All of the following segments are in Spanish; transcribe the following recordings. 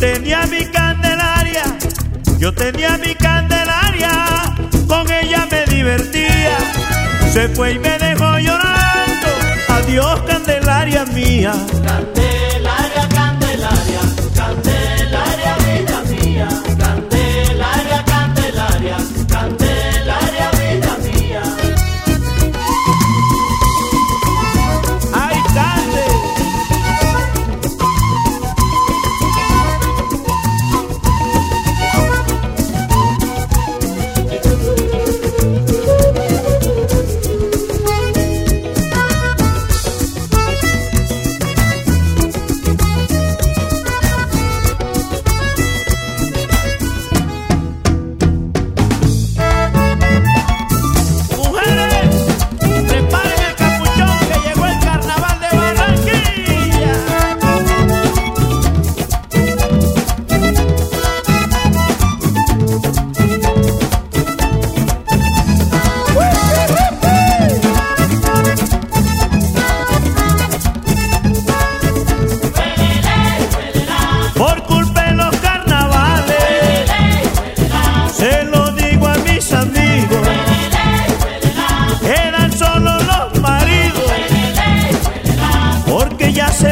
Tenía mi candelaria, yo tenía mi candelaria, con ella me divertía. Se fue y me dejó llorando. Adiós, candelaria mía.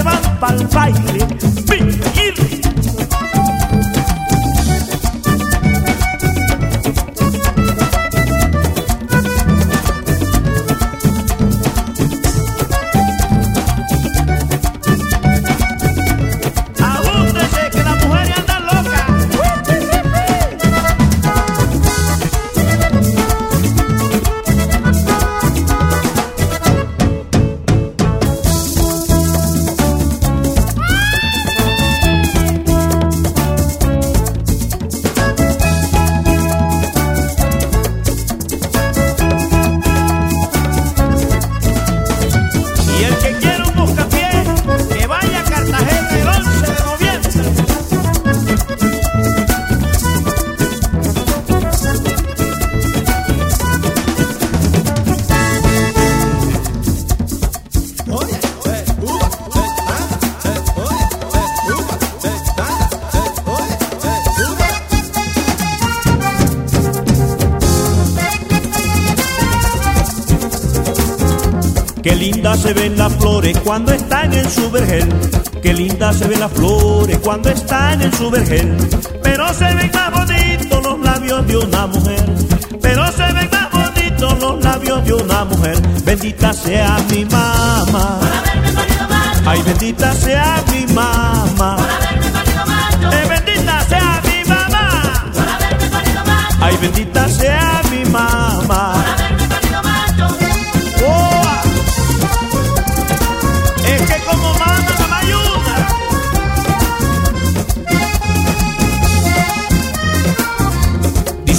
Van pa'l baile. Qué linda se ven las flores cuando están en su vergel. Qué linda se ven las flores cuando están en su vergel. Pero se ven más bonitos los labios de una mujer. Pero se ven más bonitos los labios de una mujer. Bendita sea mi mamá. Ay, bendita sea mi mamá.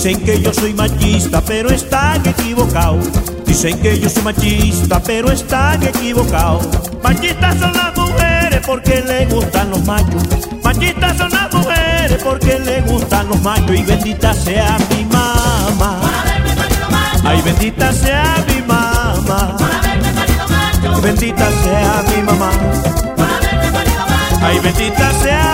Dicen que yo soy machista, pero están equivocados. Dicen que yo soy machista, pero están equivocados. Machistas son las mujeres porque les gustan los machos. Machistas son las mujeres porque les gustan los machos. Y bendita sea mi mamá. Ay, bendita sea mi mamá. Bendita sea mi mamá. Ay, bendita sea